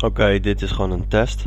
Oké, dit is gewoon een test.